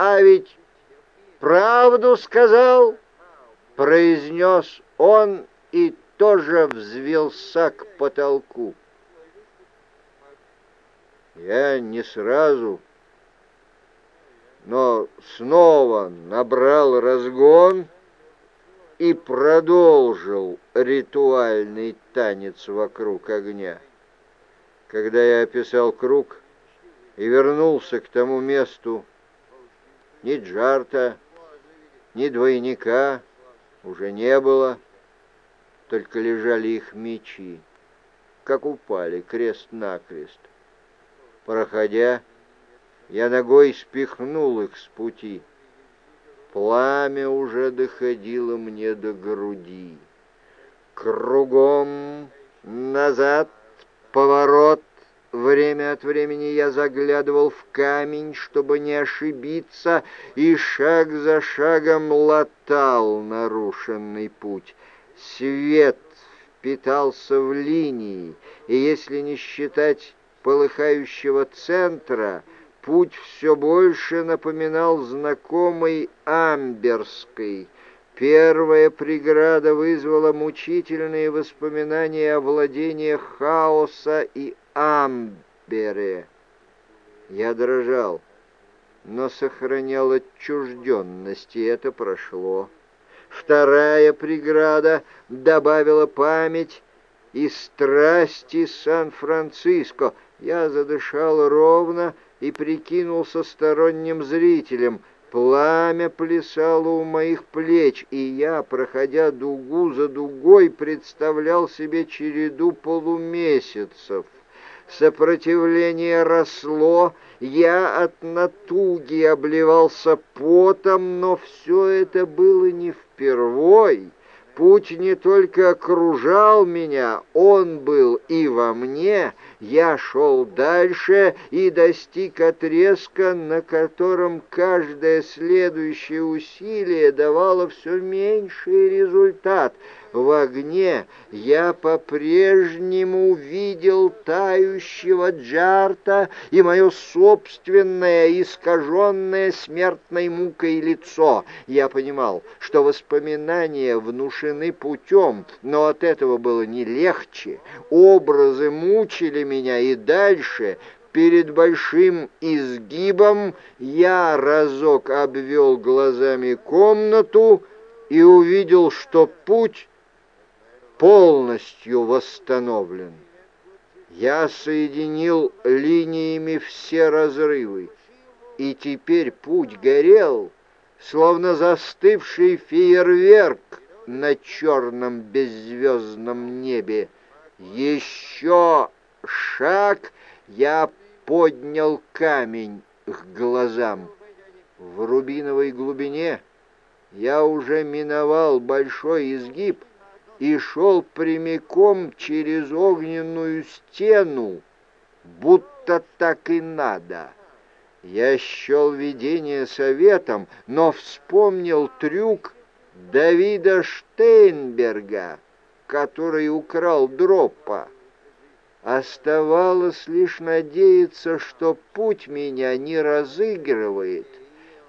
а ведь правду сказал, произнес он и тоже взвелся к потолку. Я не сразу, но снова набрал разгон и продолжил ритуальный танец вокруг огня. Когда я описал круг и вернулся к тому месту, ни Джарта, ни двойника уже не было, только лежали их мечи, как упали крест-накрест. Проходя, я ногой спихнул их с пути. Пламя уже доходило мне до груди. Кругом, назад, поворот. Время от времени я заглядывал в камень, чтобы не ошибиться, и шаг за шагом латал нарушенный путь. Свет впитался в линии, и если не считать полыхающего центра, путь все больше напоминал знакомый Амберский. Первая преграда вызвала мучительные воспоминания о владениях хаоса и Амбере. Я дрожал, но сохранял отчужденность, и это прошло. Вторая преграда добавила память и страсти Сан-Франциско. Я задышал ровно и прикинулся сторонним зрителем. Пламя плясало у моих плеч, и я, проходя дугу за дугой, представлял себе череду полумесяцев. Сопротивление росло, я от натуги обливался потом, но все это было не впервой. Путь не только окружал меня, он был и во мне. Я шел дальше и достиг отрезка, на котором каждое следующее усилие давало все меньший результат — в огне я по-прежнему видел тающего Джарта и мое собственное искаженное смертной мукой лицо. Я понимал, что воспоминания внушены путем, но от этого было не легче. Образы мучили меня и дальше перед большим изгибом я разок обвел глазами комнату и увидел, что путь полностью восстановлен. Я соединил линиями все разрывы, и теперь путь горел, словно застывший фейерверк на черном беззвездном небе. Еще шаг я поднял камень к глазам. В рубиновой глубине я уже миновал большой изгиб, и шел прямиком через огненную стену, будто так и надо. Я счел видение советом, но вспомнил трюк Давида Штейнберга, который украл Дроппа. Оставалось лишь надеяться, что путь меня не разыгрывает.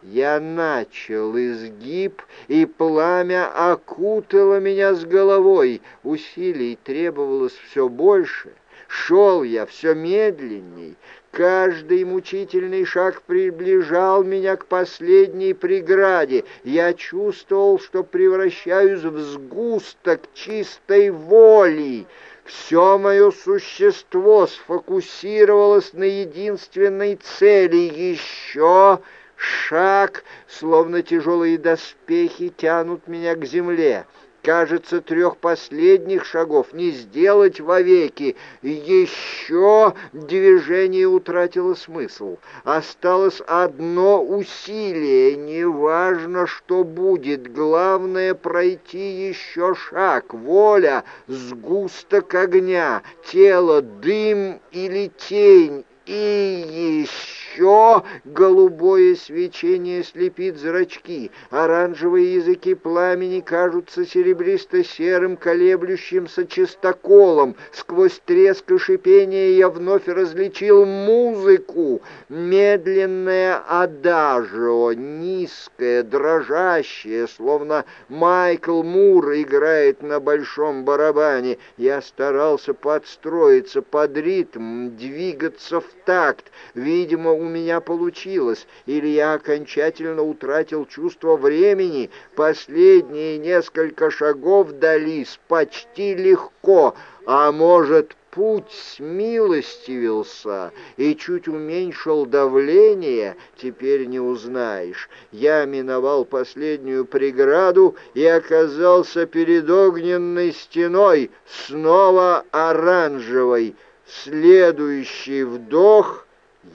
Я начал изгиб, и пламя окутало меня с головой. Усилий требовалось все больше. Шел я все медленней. Каждый мучительный шаг приближал меня к последней преграде. Я чувствовал, что превращаюсь в сгусток чистой воли. Все мое существо сфокусировалось на единственной цели — еще Шаг, словно тяжелые доспехи, тянут меня к земле. Кажется, трех последних шагов не сделать вовеки. Еще движение утратило смысл. Осталось одно усилие. Неважно, что будет. Главное — пройти еще шаг. Воля — сгусток огня. Тело — дым или тень. И еще еще голубое свечение слепит зрачки, оранжевые языки пламени кажутся серебристо-серым колеблющимся чистоколом. Сквозь треск и шипение я вновь различил музыку, медленное адажио, низкое, дрожащее, словно Майкл Мур играет на большом барабане. Я старался подстроиться под ритм, двигаться в такт. Видимо, у меня получилось, или я окончательно утратил чувство времени. Последние несколько шагов дались почти легко, а может, путь смилостивился и чуть уменьшил давление, теперь не узнаешь. Я миновал последнюю преграду и оказался перед огненной стеной, снова оранжевой. Следующий вдох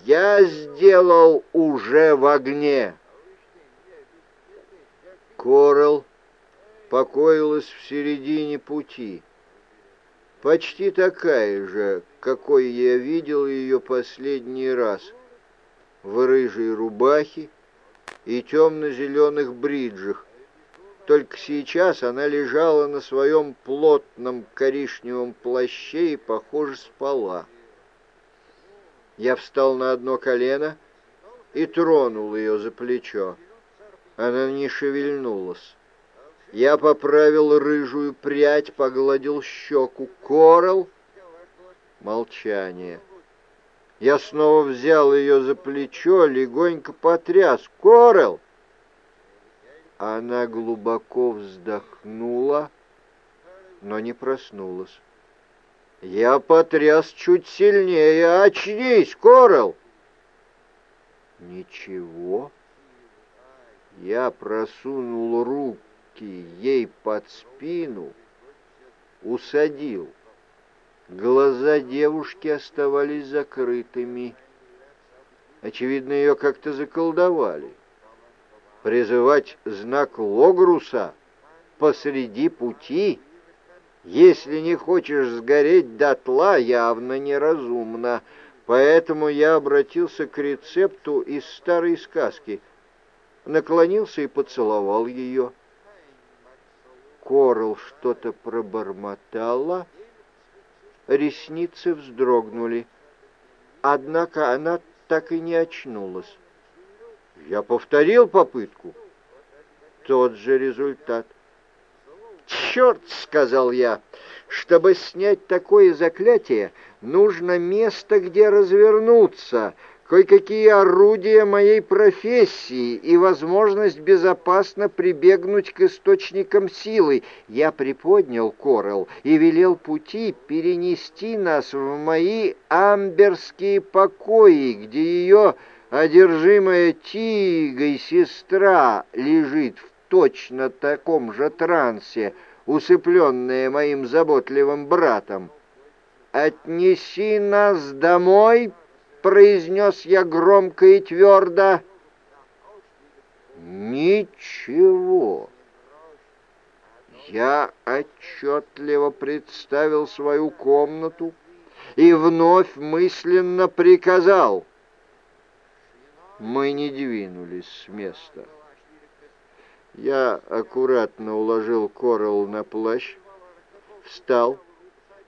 я сделал уже в огне. Корал покоилась в середине пути почти такая же, какой я видел ее последний раз, в рыжей рубахе и темно-зеленых бриджах. Только сейчас она лежала на своем плотном коричневом плаще и, похоже, спала. Я встал на одно колено и тронул ее за плечо. Она не шевельнулась. Я поправил рыжую прядь, погладил щеку. Корал? Молчание. Я снова взял ее за плечо, легонько потряс. Корал! Она глубоко вздохнула, но не проснулась. Я потряс чуть сильнее. «Очнись, Корал!» Ничего. Я просунул руки ей под спину, усадил. Глаза девушки оставались закрытыми. Очевидно, ее как-то заколдовали. Призывать знак Логруса посреди пути, если не хочешь сгореть дотла, явно неразумно. Поэтому я обратился к рецепту из старой сказки, наклонился и поцеловал ее. Корл что-то пробормотала, ресницы вздрогнули. Однако она так и не очнулась. Я повторил попытку. Тот же результат. «Черт!» — сказал я. «Чтобы снять такое заклятие, нужно место, где развернуться» кое-какие орудия моей профессии и возможность безопасно прибегнуть к источникам силы. Я приподнял Корел и велел пути перенести нас в мои амберские покои, где ее одержимая тигой сестра лежит в точно таком же трансе, усыпленная моим заботливым братом. «Отнеси нас домой!» произнес я громко и твердо. Ничего. Я отчетливо представил свою комнату и вновь мысленно приказал. Мы не двинулись с места. Я аккуратно уложил Коралл на плащ, встал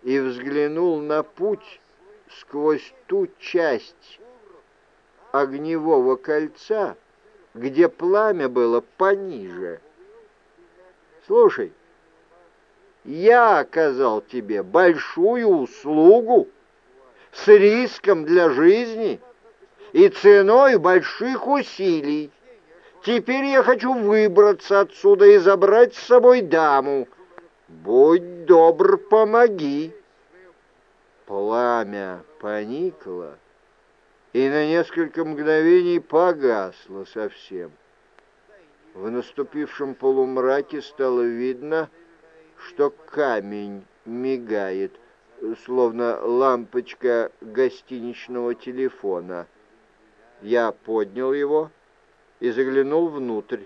и взглянул на путь, сквозь ту часть огневого кольца, где пламя было пониже. Слушай, я оказал тебе большую услугу с риском для жизни и ценой больших усилий. Теперь я хочу выбраться отсюда и забрать с собой даму. Будь добр, помоги. Пламя поникло и на несколько мгновений погасло совсем. В наступившем полумраке стало видно, что камень мигает, словно лампочка гостиничного телефона. Я поднял его и заглянул внутрь.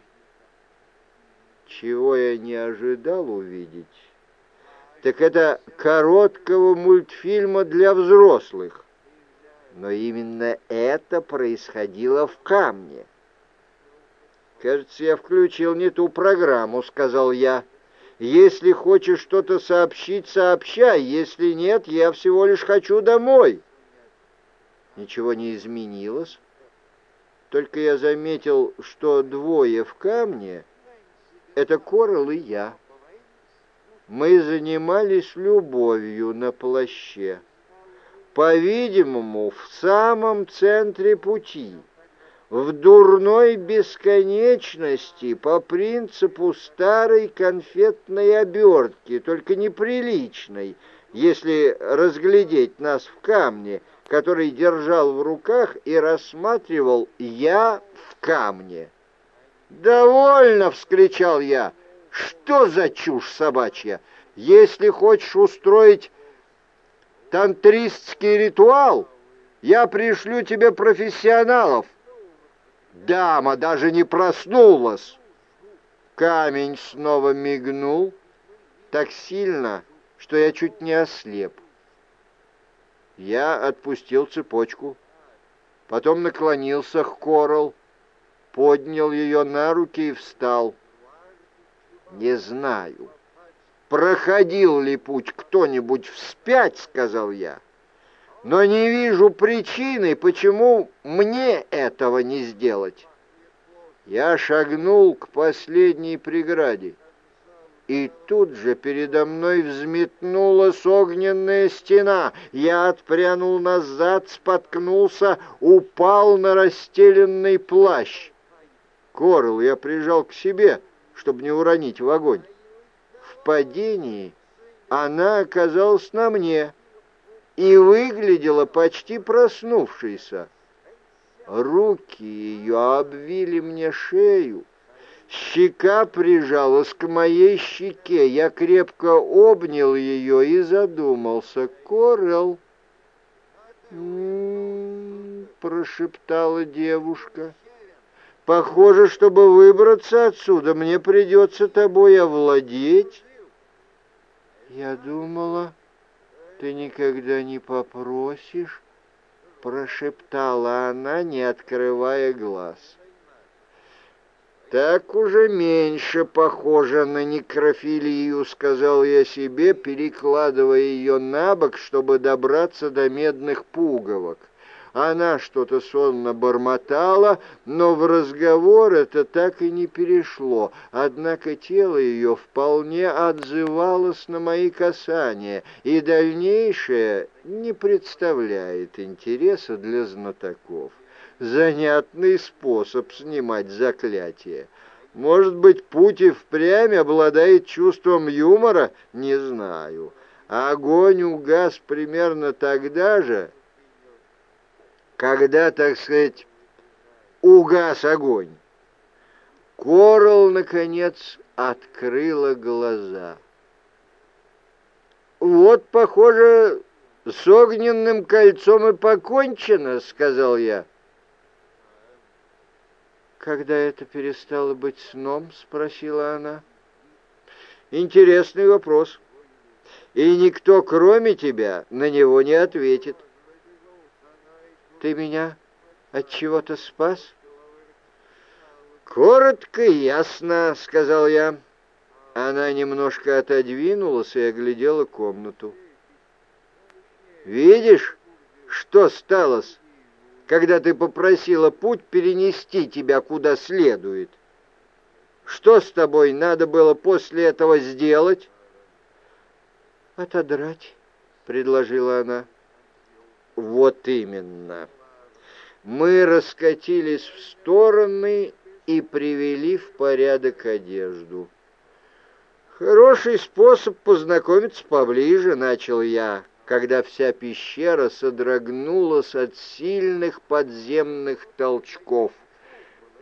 Чего я не ожидал увидеть, так это короткого мультфильма для взрослых. Но именно это происходило в камне. «Кажется, я включил не ту программу», — сказал я. «Если хочешь что-то сообщить, сообщай. Если нет, я всего лишь хочу домой». Ничего не изменилось. Только я заметил, что двое в камне — это Корал и я. Мы занимались любовью на плаще. По-видимому, в самом центре пути — в дурной бесконечности по принципу старой конфетной обертки, только неприличной, если разглядеть нас в камне, который держал в руках и рассматривал «я в камне». «Довольно!» — вскричал я. «Что за чушь собачья? Если хочешь устроить тантристский ритуал, я пришлю тебе профессионалов». Дама даже не проснулась. Камень снова мигнул так сильно, что я чуть не ослеп. Я отпустил цепочку, потом наклонился к Корал, поднял ее на руки и встал. Не знаю, проходил ли путь кто-нибудь вспять, сказал я но не вижу причины, почему мне этого не сделать. Я шагнул к последней преграде, и тут же передо мной взметнулась огненная стена. Я отпрянул назад, споткнулся, упал на расстеленный плащ. Корл я прижал к себе, чтобы не уронить в огонь. В падении она оказалась на мне — и выглядела почти проснувшейся. Руки ее обвили мне шею, щека прижалась к моей щеке. Я крепко обнял ее и задумался. «Корел!» «М-м-м», прошептала девушка. «Похоже, чтобы выбраться отсюда, мне придется тобой овладеть». Я думала ты никогда не попросишь?» — прошептала она, не открывая глаз. «Так уже меньше похоже на некрофилию», — сказал я себе, перекладывая ее на бок, чтобы добраться до медных пуговок. Она что-то сонно бормотала, но в разговор это так и не перешло, однако тело ее вполне отзывалось на мои касания, и дальнейшее не представляет интереса для знатоков. Занятный способ снимать заклятие. Может быть, путь и впрямь обладает чувством юмора? Не знаю. Огонь угас примерно тогда же, когда, так сказать, угас огонь. Корал, наконец, открыла глаза. «Вот, похоже, с огненным кольцом и покончено», — сказал я. «Когда это перестало быть сном?» — спросила она. «Интересный вопрос. И никто, кроме тебя, на него не ответит». Ты меня от чего-то спас? Коротко и ясно, сказал я. Она немножко отодвинулась и оглядела комнату. Видишь, что сталось, когда ты попросила путь перенести тебя куда следует? Что с тобой надо было после этого сделать? Отодрать, предложила она. Вот именно. Мы раскатились в стороны и привели в порядок одежду. «Хороший способ познакомиться поближе», — начал я, когда вся пещера содрогнулась от сильных подземных толчков.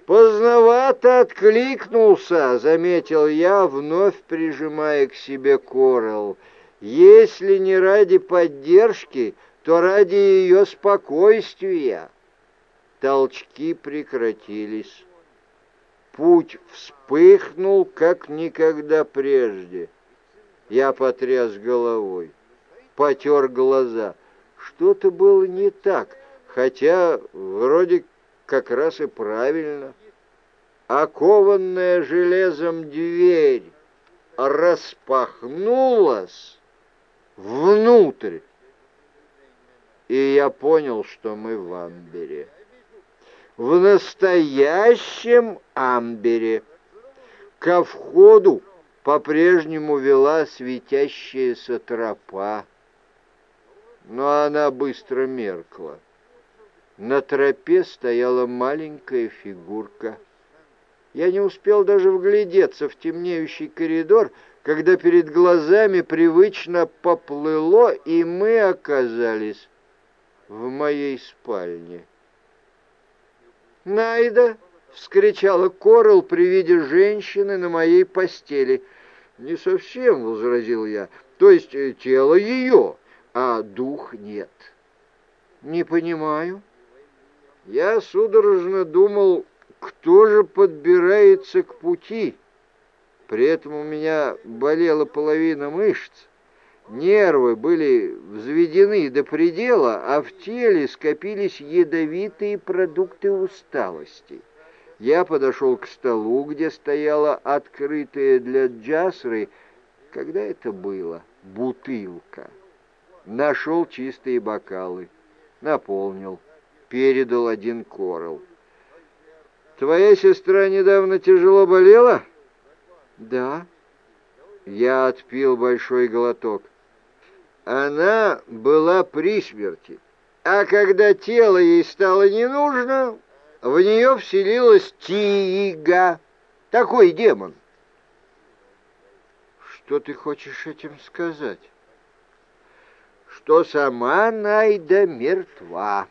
«Поздновато откликнулся», — заметил я, вновь прижимая к себе Корел. «Если не ради поддержки, то ради ее спокойствия толчки прекратились. Путь вспыхнул, как никогда прежде. Я потряс головой, потер глаза. Что-то было не так. хотя вроде как раз и правильно. Окованная железом дверь распахнулась внутрь, и я понял, что мы в Амбере. В настоящем Амбере. Ко входу по-прежнему вела светящаяся тропа, но она быстро меркла. На тропе стояла маленькая фигурка. Я не успел даже вглядеться в темнеющий коридор, когда перед глазами привычно поплыло, и мы оказались в моей спальне. «Найда!» — вскричала Корл при виде женщины на моей постели. «Не совсем», — возразил я, — «то есть э, тело ее, а дух нет». «Не понимаю». Я судорожно думал, кто же подбирается к пути. При этом у меня болела половина мышц, нервы были взведены до предела, а в теле скопились ядовитые продукты усталости. Я подошел к столу, где стояла открытая для джасры, когда это было, бутылка. Нашел чистые бокалы, наполнил передал один корал. «Твоя сестра недавно тяжело болела?» «Да». Я отпил большой глоток. Она была при смерти, а когда тело ей стало не нужно, в нее вселилась Тига, такой демон. Что ты хочешь этим сказать? Что сама Найда мертва.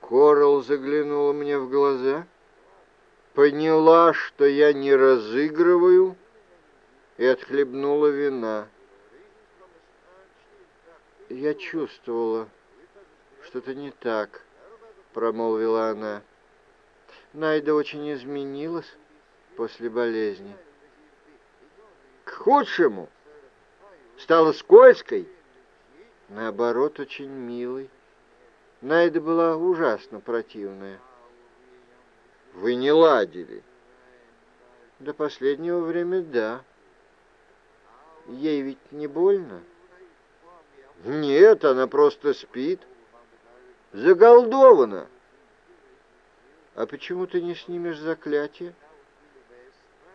Корал заглянула мне в глаза, поняла, что я не разыгрываю, и отхлебнула вина. Я чувствовала, что-то не так, промолвила она. Найда очень изменилась после болезни. К худшему. Стала скользкой. Наоборот, очень милой. Найда была ужасно противная. Вы не ладили? До последнего времени да. Ей ведь не больно? Нет, она просто спит. Заголдована. А почему ты не снимешь заклятие?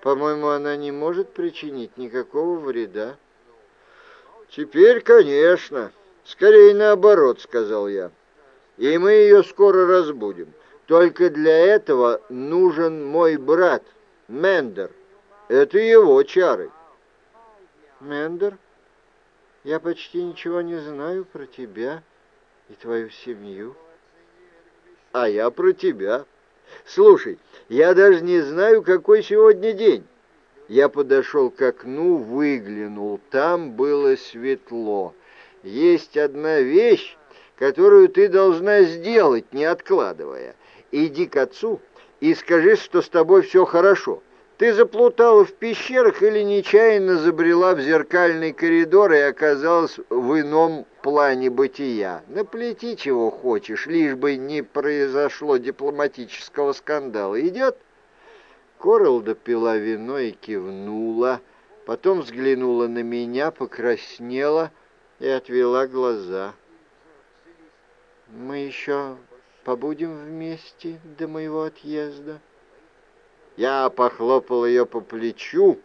По-моему, она не может причинить никакого вреда. Теперь, конечно. Скорее наоборот, сказал я и мы ее скоро разбудим. Только для этого нужен мой брат, Мендер. Это его чары. Мендер, я почти ничего не знаю про тебя и твою семью. А я про тебя. Слушай, я даже не знаю, какой сегодня день. Я подошел к окну, выглянул. Там было светло. Есть одна вещь, которую ты должна сделать, не откладывая. Иди к отцу и скажи, что с тобой все хорошо. Ты заплутала в пещерах или нечаянно забрела в зеркальный коридор и оказалась в ином плане бытия. Наплети чего хочешь, лишь бы не произошло дипломатического скандала. Идет?» Корл допила вино и кивнула, потом взглянула на меня, покраснела и отвела глаза. Мы еще побудем вместе до моего отъезда. Я похлопал ее по плечу,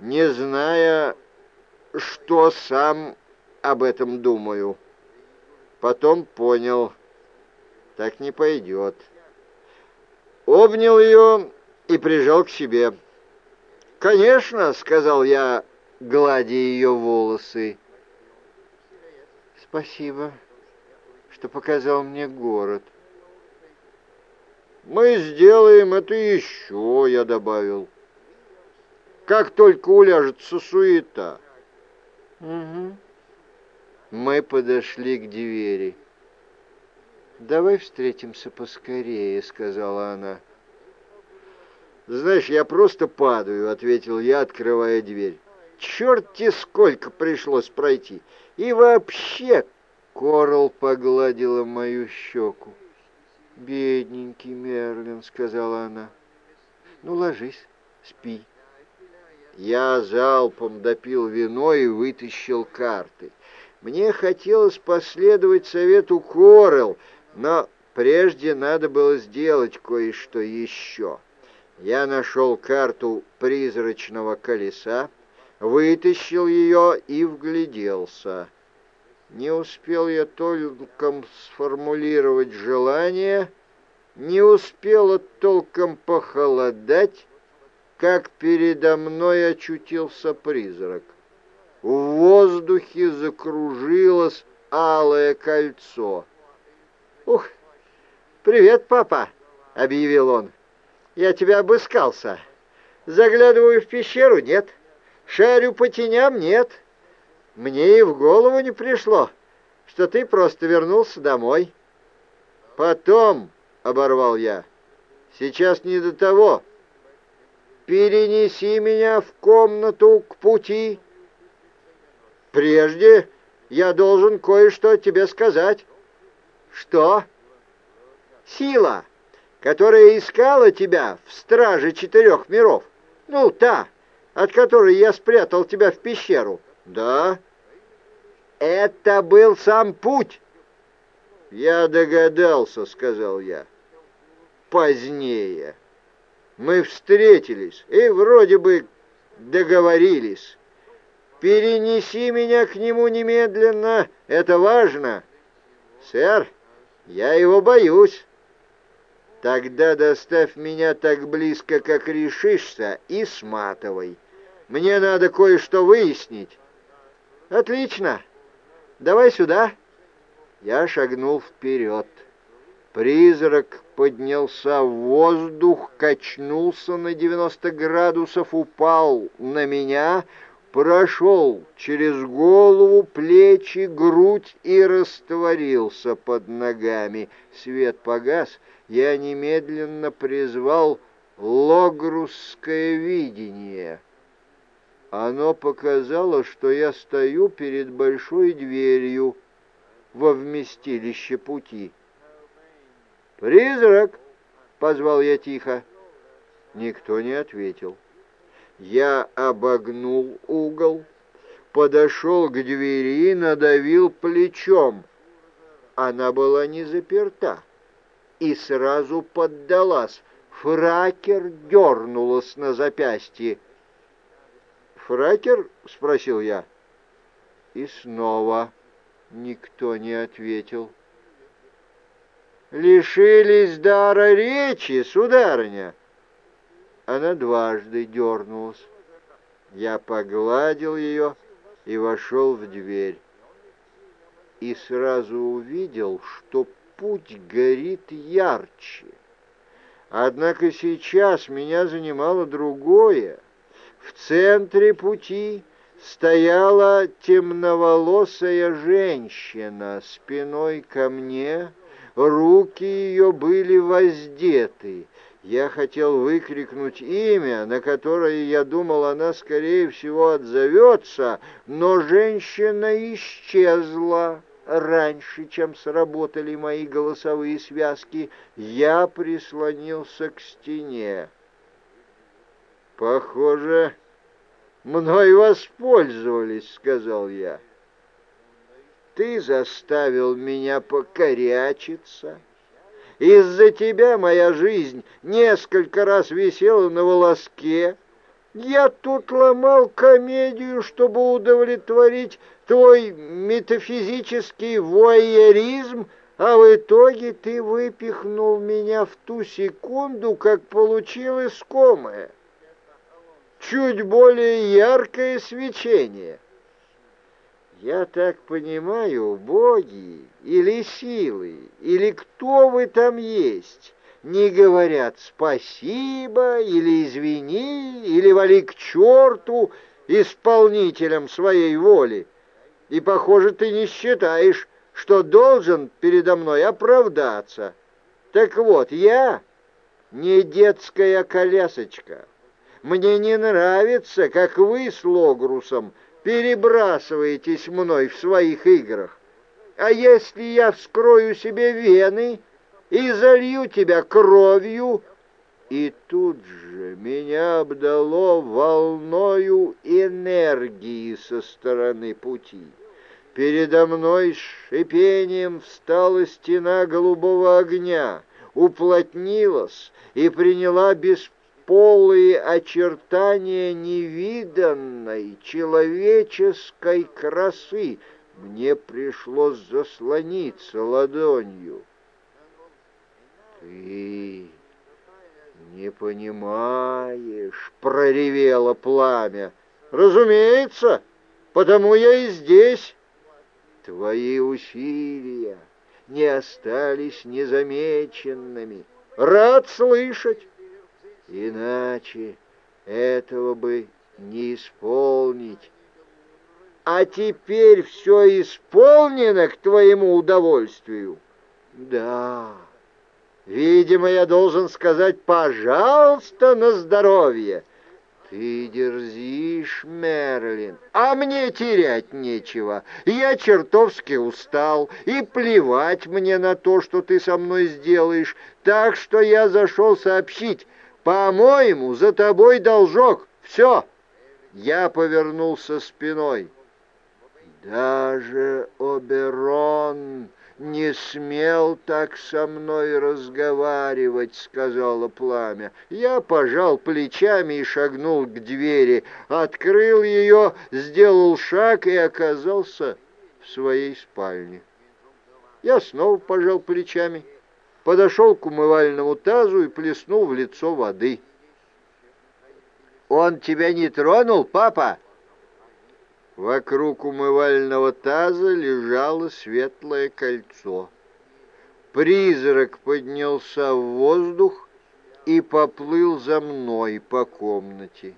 не зная, что сам об этом думаю. Потом понял, так не пойдет. Обнял ее и прижал к себе. «Конечно», — сказал я, гладя ее волосы. «Спасибо», что показал мне город. «Мы сделаем это еще», — я добавил. «Как только уляжется суета». «Угу». Мы подошли к двери. «Давай встретимся поскорее», — сказала она. «Знаешь, я просто падаю», — ответил я, открывая дверь. «Черт-те сколько пришлось пройти! И вообще, Корал погладила мою щеку. «Бедненький Мерлин», — сказала она. «Ну, ложись, спи». Я залпом допил вино и вытащил карты. Мне хотелось последовать совету Корел, но прежде надо было сделать кое-что еще. Я нашел карту призрачного колеса, вытащил ее и вгляделся. Не успел я толком сформулировать желание, не успела толком похолодать, как передо мной очутился призрак. В воздухе закружилось алое кольцо. «Ух, привет, папа!» — объявил он. «Я тебя обыскался. Заглядываю в пещеру — нет. Шарю по теням — нет. Мне и в голову не пришло, что ты просто вернулся домой». «Потом», — оборвал я, — «сейчас не до того. Перенеси меня в комнату к пути». «Прежде я должен кое-что тебе сказать». «Что?» «Сила, которая искала тебя в страже четырех миров. Ну, та, от которой я спрятал тебя в пещеру». «Да?» «Это был сам путь». «Я догадался», — сказал я. «Позднее. Мы встретились и вроде бы договорились». Перенеси меня к нему немедленно, это важно. Сэр, я его боюсь. Тогда доставь меня так близко, как решишься, и сматывай. Мне надо кое-что выяснить. Отлично. Давай сюда. Я шагнул вперед. Призрак поднялся в воздух, качнулся на 90 градусов, упал на меня — прошел через голову, плечи, грудь и растворился под ногами. Свет погас, я немедленно призвал логрусское видение. Оно показало, что я стою перед большой дверью во вместилище пути. «Призрак!» — позвал я тихо. Никто не ответил. Я обогнул угол, подошел к двери и надавил плечом. Она была не заперта и сразу поддалась. Фракер дернулась на запястье. «Фракер?» — спросил я. И снова никто не ответил. «Лишились дара речи, сударыня!» Она дважды дернулась. Я погладил ее и вошел в дверь. И сразу увидел, что путь горит ярче. Однако сейчас меня занимало другое. В центре пути стояла темноволосая женщина спиной ко мне, руки ее были воздеты, я хотел выкрикнуть имя, на которое, я думал, она, скорее всего, отзовется, но женщина исчезла раньше, чем сработали мои голосовые связки. Я прислонился к стене. «Похоже, мной воспользовались», — сказал я. «Ты заставил меня покорячиться». Из-за тебя моя жизнь несколько раз висела на волоске. Я тут ломал комедию, чтобы удовлетворить твой метафизический воеризм, а в итоге ты выпихнул меня в ту секунду, как получил искомое. Чуть более яркое свечение. Я так понимаю, боги или силы, или кто вы там есть, не говорят спасибо или извини, или вали к черту исполнителям своей воли. И, похоже, ты не считаешь, что должен передо мной оправдаться. Так вот, я не детская колясочка. Мне не нравится, как вы с Логрусом перебрасываетесь мной в своих играх. А если я вскрою себе вены и залью тебя кровью, и тут же меня обдало волною энергии со стороны пути. Передо мной с шипением встала стена голубого огня, уплотнилась и приняла бесполые очертания невиданной человеческой красы. Мне пришлось заслониться ладонью. «Ты «Не понимаешь», — проревело пламя. «Разумеется, потому я и здесь. Твои усилия не остались незамеченными. Рад слышать. Иначе этого бы не исполнить. А теперь все исполнено к твоему удовольствию? Да». Видимо, я должен сказать «пожалуйста» на здоровье. Ты дерзишь, Мерлин, а мне терять нечего. Я чертовски устал, и плевать мне на то, что ты со мной сделаешь. Так что я зашел сообщить. По-моему, за тобой должок. Все. Я повернулся спиной. Даже Оберон не смел так со мной разговаривать», — сказала пламя. Я пожал плечами и шагнул к двери, открыл ее, сделал шаг и оказался в своей спальне. Я снова пожал плечами, подошел к умывальному тазу и плеснул в лицо воды. «Он тебя не тронул, папа?» Вокруг умывального таза лежало светлое кольцо. Призрак поднялся в воздух и поплыл за мной по комнате.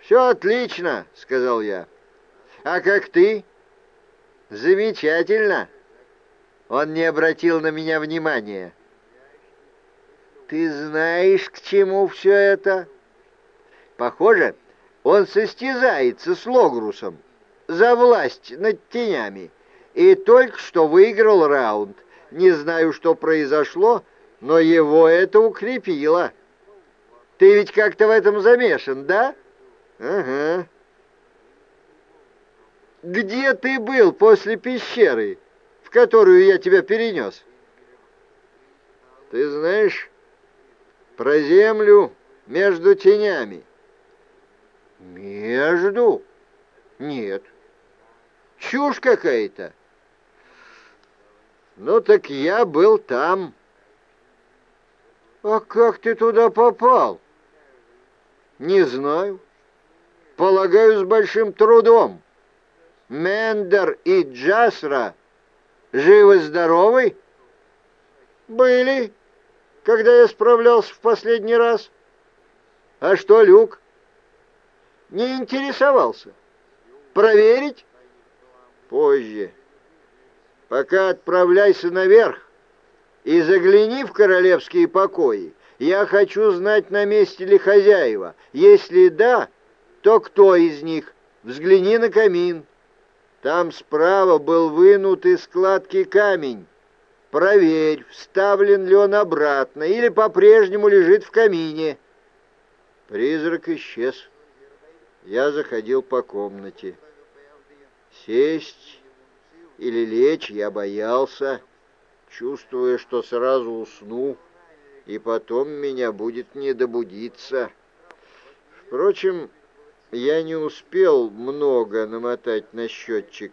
«Все отлично», — сказал я. «А как ты?» «Замечательно». Он не обратил на меня внимания. «Ты знаешь, к чему все это?» «Похоже, он состязается с Логрусом за власть над тенями и только что выиграл раунд. Не знаю, что произошло, но его это укрепило. Ты ведь как-то в этом замешан, да? Ага. Где ты был после пещеры, в которую я тебя перенес? Ты знаешь про землю между тенями. Между? Нет. Чушь какая-то. Ну так я был там. А как ты туда попал? Не знаю. Полагаю, с большим трудом. Мендер и Джасра живы-здоровы? Были, когда я справлялся в последний раз. А что, Люк? не интересовался. Проверить? Позже. Пока отправляйся наверх и загляни в королевские покои. Я хочу знать, на месте ли хозяева. Если да, то кто из них? Взгляни на камин. Там справа был вынут из складки камень. Проверь, вставлен ли он обратно или по-прежнему лежит в камине. Призрак исчез. Я заходил по комнате. Сесть или лечь я боялся, чувствуя, что сразу усну, и потом меня будет не добудиться. Впрочем, я не успел много намотать на счетчик,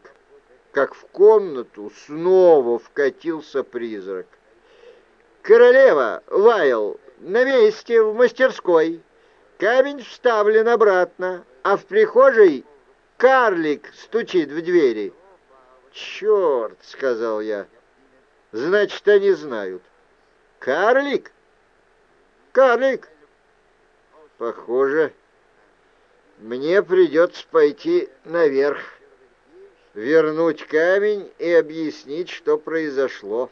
как в комнату снова вкатился призрак. «Королева, Вайл, на месте в мастерской. Камень вставлен обратно а в прихожей карлик стучит в двери. «Черт!» — сказал я. «Значит, они знают». «Карлик? Карлик?» «Похоже, мне придется пойти наверх, вернуть камень и объяснить, что произошло».